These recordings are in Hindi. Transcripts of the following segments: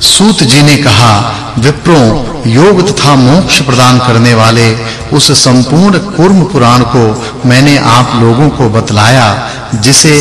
सूत जी ने कहा, विप्रों, योग तथा मोक्ष प्रदान करने वाले उस संपूर्ण कुर्म पुराण को मैंने आप लोगों को बतलाया, जिसे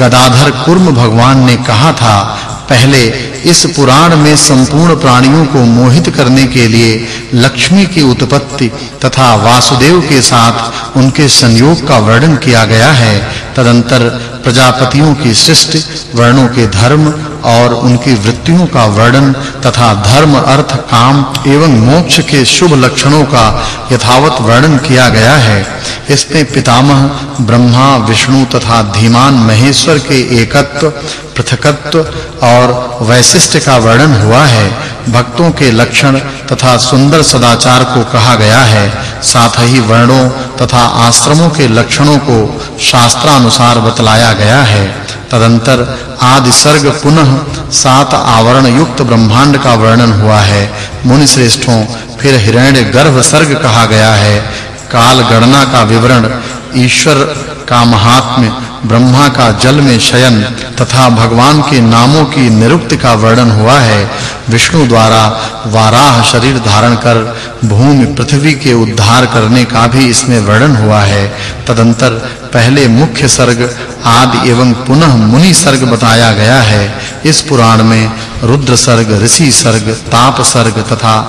गदाधर कुर्म भगवान ने कहा था, पहले इस पुराण में संपूर्ण प्राणियों को मोहित करने के लिए लक्ष्मी की उत्पत्ति तथा वासुदेव के साथ उनके संयोग का वर्णन किया गया है। तदंतर प्रजापतियों की सृष्टि, वर्णों के धर्म और उनकी वृत्तियों का वर्णन तथा धर्म, अर्थ, काम एवं मोक्ष के शुभ लक्षणों का यथावत वर्णन किया गया है। इसमें पितामह, ब्रह्मा, विष्णु तथा धीमान महेश्वर के एकत्व, पृथकत्व और वैशिष्ट का वर्णन हुआ है। भक्तों के लक्षण तथा सुंदर सदाचार को कहा गया है। साथ ही वर्णों तथा आश्रमों के लक्षणों को शास्त्रानुसार बतलाया गया है। तदंतर आदि सर्ग पुनः सात आवरण युक्त ब्रह्मांड का वर्णन हुआ है। मुनि श्रेष्ठों फिर हिरण्य गर्भ सर्ग कहा गया है। काल गणना का विवरण ईश्वर का महात्म्य ब्रह्मा का जल में शयन तथा भगवान के नामों की निरुक्ति का वर्णन हुआ है, विष्णु द्वारा वाराह शरीर धारण कर भूमि पृथ्वी के उद्धार करने का भी इसमें वर्णन हुआ है। तदंतर पहले मुख्य सर्ग आदि एवं पुनः मुनि सर्ग बताया गया है। इस पुराण में रुद्र सर्ग, ऋषि सर्ग, ताप सर्ग तथा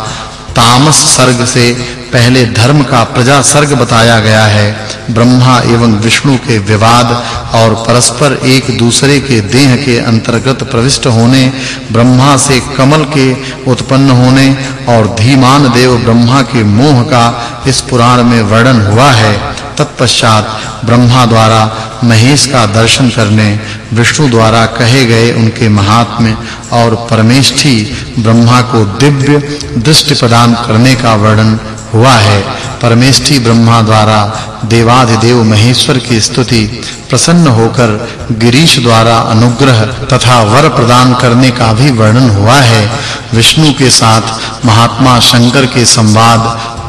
तामस सर्ग से पहले धर्म का प्रजा सर्ग बताया गया है। ब्रह्मा एवं विष्णु के विवाद और परस्पर एक दूसरे के देह के अंतर्गत प्रविष्ट होने, ब्रह्मा से कमल के उत्पन्न होने और धीमान देव ब्रह्मा के मोह का इस पुराण में वर्णन हुआ है। तत्पश्चात ब्रह्मा द्वारा महेश का दर्शन करने, विष्णु द्वारा कहे गए उनके महात्म्य और परमेष्ठी ब्रह्मा को दिव्य दृष्टि प्रदान करने का वर्णन हुआ है। परमेष्ठी ब्रह्मा द्वारा देवाधिदेव महेश्वर की स्तुति, प्रसन्न होकर गिरीश द्वारा अनुग्रह तथा वर प्रदान करने का भी वर्णन हुआ है। विष्णु के साथ महात्मा शंकर के संवाद,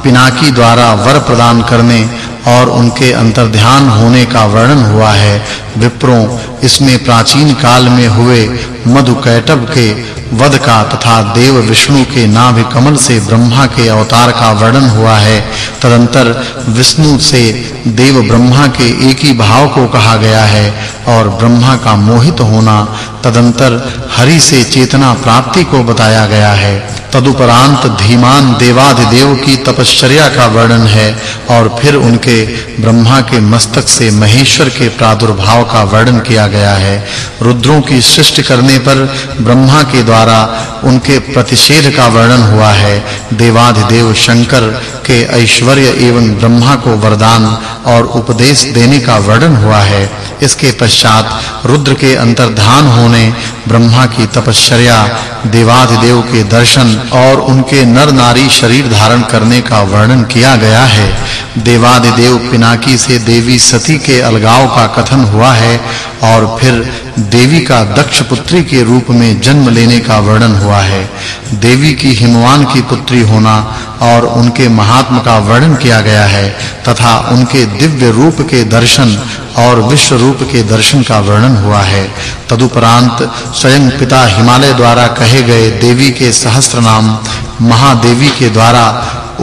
पिनाकी द्वारा वर प्रदान करने और उनके अंतर्ध्यान होने का वर्णन हुआ है। विप्रों, इसमें प्राचीन काल में हुए मधुकैटभ के वध का तथा देव विष्णु के नाभि कमल से ब्रह्मा के अवतार का वर्णन हुआ है। तदंतर विष्णु से देव ब्रह्मा के एक ही भाव को कहा गया है और ब्रह्मा का मोहित होना तदंतर हरि से चेतना प्राप्ति को बताया गया है। तदुपरांत धीमान देवाधिदेव की तपश्चर्या का वर्णन है और फिर उनके ब्रह्मा के मस्तक से महेश्वर के प्रादुर्भाव का वर्णन किया गया है। रुद्रों की सृष्टि करने पर ब्रह्मा के द्वारा उनके प्रतिषेध का वर्णन हुआ है। देवाधिदेव शंकर के ऐश्वर्य एवं ब्रह्मा को वरदान और उपदेश देने का वर्णन हुआ है। इसके पश्चात रुद्र के अंतर्धान होने, ब्रह्मा की तपश्चर्या देवाधिदेव के दर्शन और उनके नर नारी शरीर धारण करने का वर्णन किया गया है। देवाधिदेव पिनाकी से देवी सती के अलगाव का कथन हुआ है और फिर देवी का दक्ष पुत्री के रूप में जन्म लेने का वर्णन हुआ है। देवी की हिमवान की पुत्री होना और उनके महात्म का वर्णन किया गया है तथा उनके दिव्य रूप के दर्शन और विश्व रूप के दर्शन का वर्णन हुआ है। तदुपरांत स्वयं पिता हिमालय द्वारा कहे गए देवी के सहस्त्र नाम महादेवी के द्वारा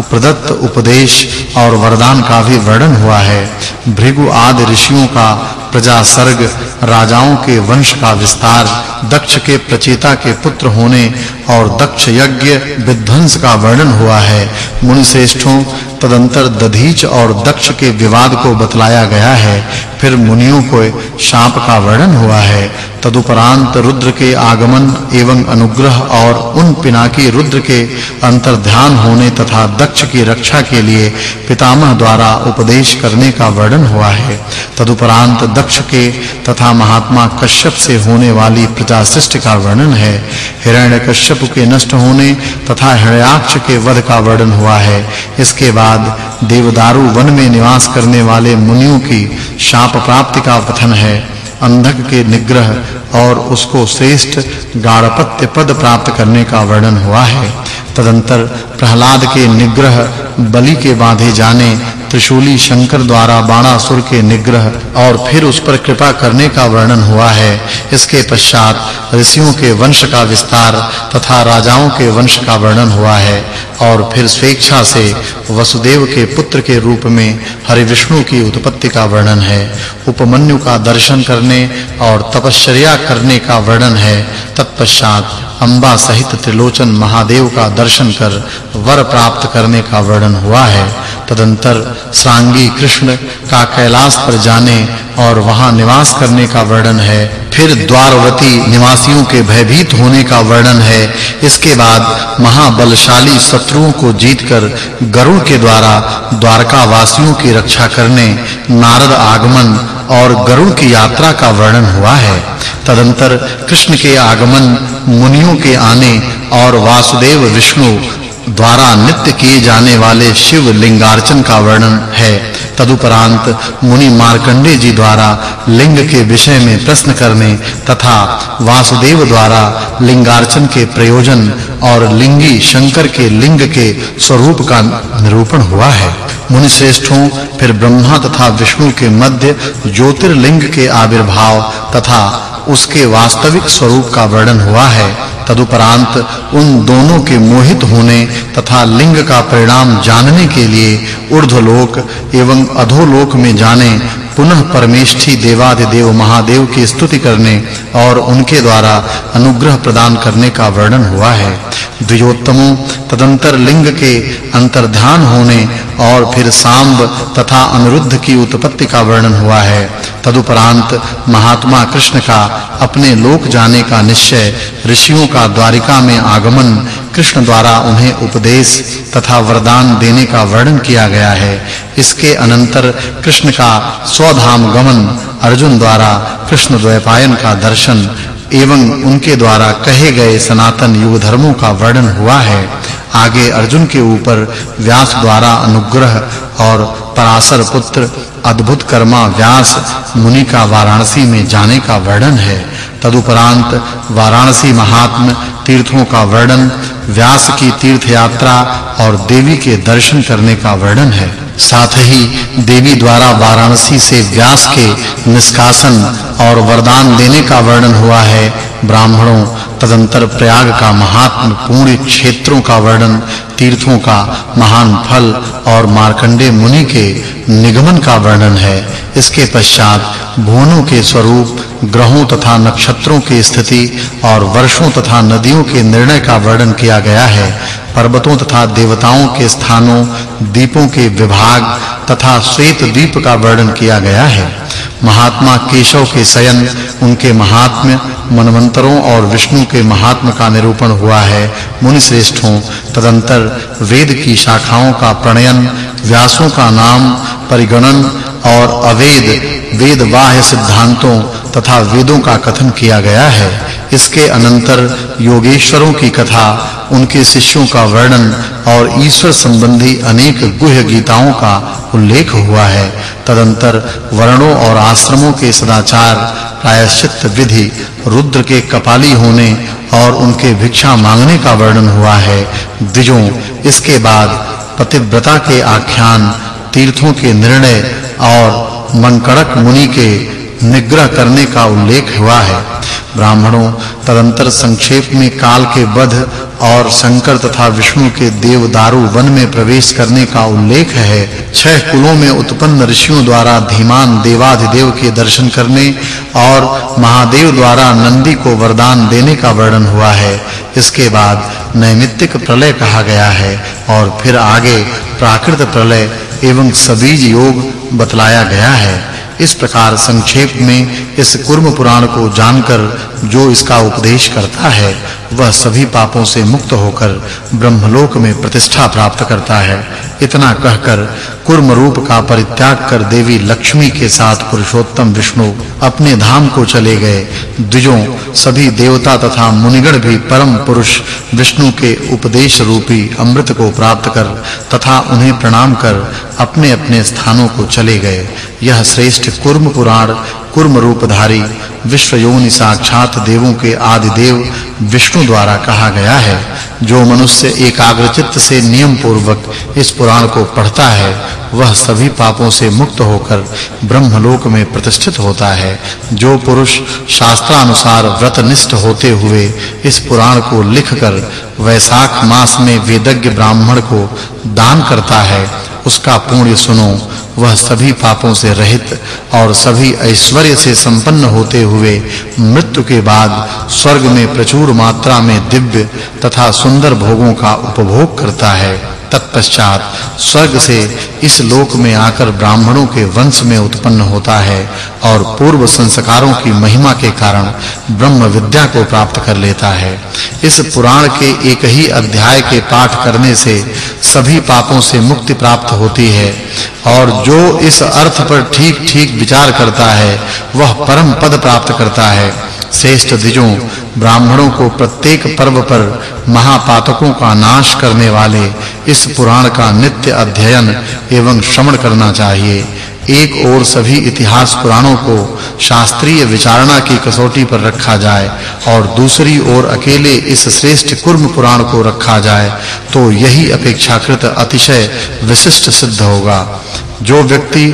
प्रदत्त उपदेश और वरदान का भी वर्णन हुआ है। भृगु आदि ऋषियों का प्रजा सर्ग राजाओं के वंश का विस्तार, दक्ष के प्रचेता के पुत्र होने और दक्ष यज्ञ, विध्वंस का वर्णन हुआ है। मुनि श्रेष्ठों तदंतर दधीच और दक्ष के विवाद को बतलाया गया है। फिर मुनियों को शाप का वर्णन हुआ है। तदुपरांत रुद्र के आगमन एवं अनुग्रह और उन पिनाकी रुद्र के अंतर्ध्यान होने तथा दक्ष की रक्षा के लिए पितामह द्वारा उपदेश करने का वर्णन हुआ है। तदुपरांत दक्ष के तथा महात्मा कश्यप से होने वाली प्रजा सृष्टि का वर्णन है। हिरण्यकश्यप के नष्ट होने तथा हिरण्याक्ष के वध का वर्णन हुआ है। इसके बाद देवदारू वन में निवास करने वाले मुनियों की शाप प्राप्ति का कथन है। अंधक के निग्रह और उसको श्रेष्ठ गाढ़पत्य पद प्राप्त करने का वर्णन हुआ है। तदंतर प्रहलाद के निग्रह बलि के बांधे जाने त्रिशूली शंकर द्वारा बाणासुर के निग्रह और फिर उस पर कृपा करने का वर्णन हुआ है। इसके पश्चात ऋषियों के वंश का विस्तार तथा राजाओं के वंश का वर्णन हुआ है और फिर स्वेच्छा से वसुदेव के पुत्र के रूप में हरि विष्णु की उत्पत्ति का वर्णन है। उपमन्यु का दर्शन करने और तपश्चर्या करने का वर्णन है। तत्पश्चात अंबा सहित त्रिलोचन महादेव का दर्शन कर वर प्राप्त करने का वर्णन हुआ है। तदंतर श्रांगी कृष्ण का कैलाश पर जाने और वहाँ निवास करने का वर्णन है। फिर द्वारवती निवासियों के भयभीत होने का वर्णन है। इसके बाद महाबलशाली शत्रुओं को जीतकर गरुड़ के द्वारा द्वारका वासियों की रक्षा करने, नारद आगमन और गरुड़ की यात्रा का वर्णन हुआ है। तदंतर कृष्ण के आगमन, मुनियों के आने और वासुदेव विष्णु द्वारा नित्य किए जाने वाले शिव लिंगार्चन का वर्णन है। तदुपरांत मुनि मार्कंडे जी द्वारा लिंग के विषय में प्रश्न करने तथा वासुदेव द्वारा लिंगार्चन के प्रयोजन और लिंगी शंकर के लिंग के स्वरूप का निरूपण हुआ है। मुनि श्रेष्ठों फिर ब्रह्मा तथा विष्णु के मध्य ज्योतिर्लिंग के आविर्भाव तथा उसके वास्तविक स्वरूप का वर्णन हुआ है। तदुपरांत उन दोनों के मोहित होने तथा लिंग का परिणाम जानने के लिए ऊर्ध्वलोक एवं अधोलोक में जाने, पुनः परमेष्ठी देवादिदेव महादेव की स्तुति करने और उनके द्वारा अनुग्रह प्रदान करने का वर्णन हुआ है। द्विजोत्तमों तदंतर लिंग के अंतर्ध्यान होने और फिर सांब तथा अनिरुद्ध की उत्पत्ति का वर्णन हुआ है। तदुपरांत महात्मा कृष्ण का अपने लोक जाने का निश्चय, ऋषियों का द्वारिका में आगमन, कृष्ण द्वारा उन्हें उपदेश तथा वरदान देने का वर्णन किया गया है। इसके अनंतर कृष्ण का स्वधाम गमन, अर्जुन द्वारा कृष्ण द्वैपायन का दर्शन एवं उनके द्वारा कहे गए सनातन युग धर्मों का वर्णन हुआ है। आगे अर्जुन के ऊपर व्यास द्वारा अनुग्रह और पराशर पुत्र अद्भुत कर्मा व्यास मुनि का वाराणसी में जाने का वर्णन है। तदुपरांत वाराणसी महात्म तीर्थों का वर्णन, व्यास की तीर्थ यात्रा और देवी के दर्शन करने का वर्णन है। साथ ही देवी द्वारा वाराणसी से व्यास के निष्कासन और वरदान देने का वर्णन हुआ है। ब्राह्मणों, तदंतर प्रयाग का महात्म, पूर्ण क्षेत्रों का वर्णन, तीर्थों का महान फल और मार्कंडे मुनि के निगमन का वर्णन है। इसके पश्चात भुवनों के स्वरूप, ग्रहों तथा नक्षत्रों की स्थिति और वर्षों तथा नदियों के निर्णय का वर्णन किया गया है। पर्वतों तथा देवताओं के स्थानों, दीपों के विभाग तथा श्वेत द्वीप का वर्णन किया गया है। महात्मा केशव के शयन, उनके महात्म्य, मनवंतरों और विष्णु के महात्म का निरूपण हुआ है। मुनि श्रेष्ठों तदंतर वेद की शाखाओं का प्रणयन, व्यासों का नाम, परिगणन और अवेद वेद बाह्य सिद्धांतों तथा वेदों का कथन किया गया है। इसके अनंतर योगेश्वरों की कथा, उनके शिष्यों का वर्णन और ईश्वर संबंधी अनेक गुह्य गीताओं का उल्लेख हुआ है। तदंतर वर्णों और आश्रमों के सदाचार, प्रायश्चित विधि, रुद्र के कपाली होने और उनके भिक्षा मांगने का वर्णन हुआ है। द्विजों, इसके बाद पतिव्रता के आख्यान, तीर्थों के निर्णय और मंकड़क मुनि के निग्रह करने का उल्लेख हुआ है। ब्राह्मणों, तदंतर संक्षेप में काल के वध और शंकर तथा विष्णु के देवदारु वन में प्रवेश करने का उल्लेख है। छह कुलों में उत्पन्न ऋषियों द्वारा धीमान देवाधिदेव के दर्शन करने और महादेव द्वारा नंदी को वरदान देने का वर्णन हुआ है। इसके बाद नैमित्तिक प्रलय कहा गया है और फिर आगे प्राकृत प्रलय एवं सबीज योग बतलाया गया है। इस प्रकार संक्षेप में इस कुर्म पुराण को जानकर जो इसका उपदेश करता है, वह सभी पापों से मुक्त होकर ब्रह्मलोक में प्रतिष्ठा प्राप्त करता है। इतना कहकर कुर्म रूप का परित्याग कर देवी लक्ष्मी के साथ पुरुषोत्तम विष्णु अपने धाम को चले गए। द्विजों, सभी देवता तथा मुनिगण भी परम पुरुष विष्णु के उपदेश रूपी अमृत को प्राप्त कर तथा उन्हें प्रणाम कर अपने-अपने स्थानों को चले गए। यह श्रेष्ठ कुर्म पुराण कुर्म रूपधारी विश्व योनि साक्षात देवों के आदि देव विष्णु द्वारा कहा गया है। जो मनुष्य एकाग्र चित्त से नियम पूर्वक इस पुराण को पढ़ता है, वह सभी पापों से मुक्त होकर ब्रह्मलोक में प्रतिष्ठित होता है। जो पुरुष शास्त्र शास्त्रानुसार व्रतनिष्ठ होते हुए इस पुराण को लिखकर वैशाख मास में वेदज्ञ ब्राह्मण को दान करता है उसका पुण्य सुनो। वह सभी पापों से रहित और सभी ऐश्वर्य से संपन्न होते हुए मृत्यु के बाद स्वर्ग में प्रचुर मात्रा में दिव्य तथा सुंदर भोगों का उपभोग करता है। तत्पश्चात स्वर्ग से इस लोक में आकर ब्राह्मणों के वंश में उत्पन्न होता है और पूर्व संस्कारों की महिमा के कारण ब्रह्म विद्या को प्राप्त कर लेता है। इस पुराण के एक ही अध्याय के पाठ करने से सभी पापों से मुक्ति प्राप्त होती है और जो इस अर्थ पर ठीक-ठीक विचार करता है, वह परम पद प्राप्त करता है। श्रेष्ठ द्विजों, ब्राह्मणों को प्रत्येक पर्व पर महापातकों का नाश करने वाले इस पुराण का नित्य अध्ययन एवं श्रवण करना चाहिए। एक ओर सभी इतिहास पुराणों को शास्त्रीय विचारणा की कसौटी पर रखा जाए और दूसरी ओर अकेले इस श्रेष्ठ कुर्म पुराण को रखा जाए तो यही अपेक्षाकृत अतिशय विशिष्ट सिद्ध होगा। जो व्यक्ति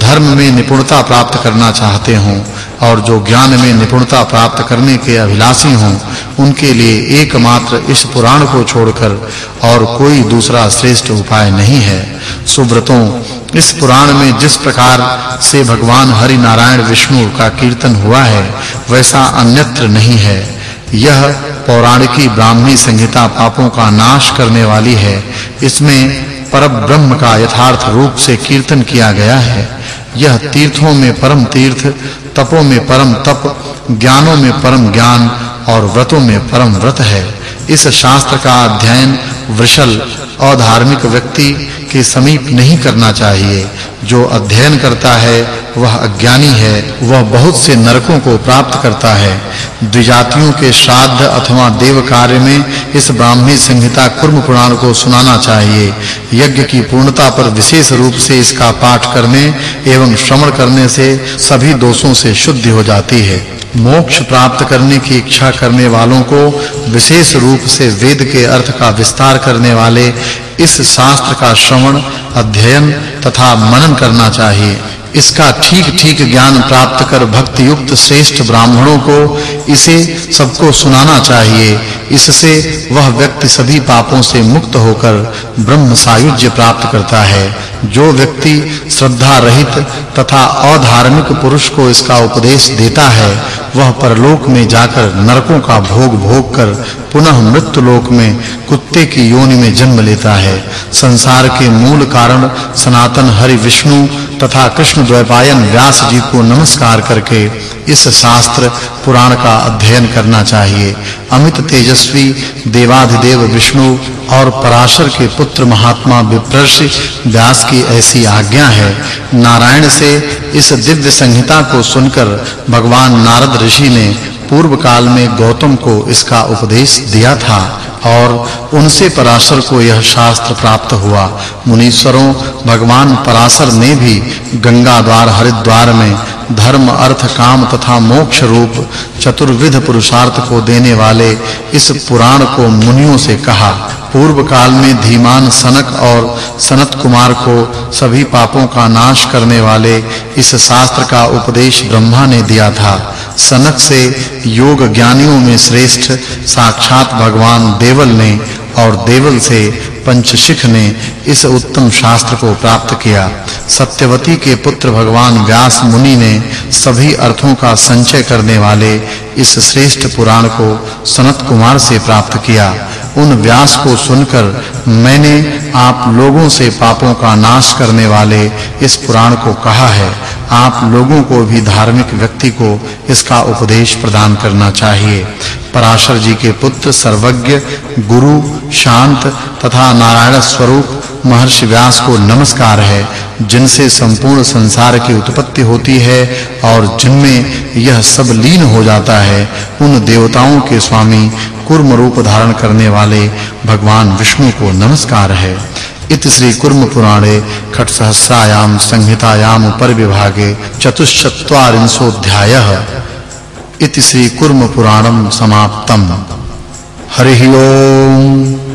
धर्म में निपुणता प्राप्त करना चाहते हों और जो ज्ञान में निपुणता प्राप्त करने के अभिलाषी हों, उनके लिए एकमात्र इस पुराण को छोड़कर और कोई दूसरा श्रेष्ठ उपाय नहीं है। सुब्रतों इस पुराण में जिस प्रकार से भगवान हरि नारायण विष्णु का कीर्तन हुआ है, वैसा अन्यत्र नहीं है। यह पौराणिकी ब्राह्मी संहिता पापों का नाश करने वाली है। इसमें परब्रह्म का यथार्थ रूप से कीर्तन किया गया है। यह तीर्थों में परम तीर्थ, तपों में परम तप, ज्ञानों में परम ज्ञान और व्रतों में परम व्रत है। इस शास्त्र का अध्ययन वृषल अधार्मिक व्यक्ति के समीप नहीं करना चाहिए। जो अध्ययन करता है, वह अज्ञानी है, वह बहुत से नरकों को प्राप्त करता है। द्विजातियों के श्राद्ध अथवा देव कार्य में इस ब्राह्मी संहिता कुर्म पुराण को सुनाना चाहिए। यज्ञ की पूर्णता पर विशेष रूप से इसका पाठ करने एवं श्रवण करने से सभी दोषों से शुद्धि हो जाती है। मोक्ष प्राप्त करने की इच्छा करने वालों को विशेष रूप से वेद के अर्थ का विस्तार करने वाले इस शास्त्र का श्रवण, अध्ययन तथा मनन करना चाहिए। इसका ठीक-ठीक ज्ञान प्राप्त कर भक्ति युक्त श्रेष्ठ ब्राह्मणों को इसे सबको सुनाना चाहिए। इससे वह व्यक्ति सभी पापों से मुक्त होकर ब्रह्म सायुज्य प्राप्त करता है। जो व्यक्ति श्रद्धा रहित तथा अधार्मिक पुरुष को इसका उपदेश देता है, वह परलोक में जाकर नरकों का भोग भोग कर पुनः मृत्यु लोक में कुत्ते की योनि में जन्म लेता है। संसार के मूल कारण सनातन हरि विष्णु तथा कृष्ण द्वैपायन व्यास जी को नमस्कार करके इस शास्त्र पुराण का अध्ययन करना चाहिए। अमित तेजस्वी, देवाधिदेव विष्णु और पराशर के पुत्र महात्मा विप्रषि व्यास की ऐसी आज्ञा है। नारायण से इस दिव्य संहिता को सुनकर भगवान नारद ऋषि ने पूर्व काल में गौतम को इसका उपदेश दिया था और उनसे पराशर को यह शास्त्र प्राप्त हुआ। मुनीश्वरों, भगवान पराशर ने भी गंगा द्वार हरिद्वार में धर्म, अर्थ, काम तथा मोक्ष रूप चतुर्विध पुरुषार्थ को देने वाले इस पुराण को मुनियों से कहा। पूर्व काल में धीमान सनक और सनत कुमार को सभी पापों का नाश करने वाले इस शास्त्र का उपदेश ब्रह्मा ने दिया था। सनक से योग ज्ञानियों में श्रेष्ठ साक्षात भगवान देवल ने और देवल से पंचशिख ने इस उत्तम शास्त्र को प्राप्त किया। सत्यवती के पुत्र भगवान व्यास मुनि ने सभी अर्थों का संचय करने वाले इस श्रेष्ठ पुराण को सनत कुमार से प्राप्त किया। उन व्यास को सुनकर मैंने आप लोगों से पापों का नाश करने वाले इस पुराण को कहा है। आप लोगों को भी धार्मिक व्यक्ति को इसका उपदेश प्रदान करना चाहिए। पराशर जी के पुत्र, सर्वज्ञ, गुरु, शांत तथा नारायण स्वरूप महर्षि व्यास को नमस्कार है, जिनसे संपूर्ण संसार की उत्पत्ति होती है और जिनमें यह सब लीन हो जाता है, उन देवताओं के स्वामी कुर्म रूप धारण करने वाले भगवान विष्णु को नमस्कार है। इति श्री कुर्म पुराणे खट सहस्रायाम संहितायाम पर विभागे चतुश्चत्वारिंशोऽध्यायः। इति श्री कुर्म पुराणम समाप्तम। हरि ओम।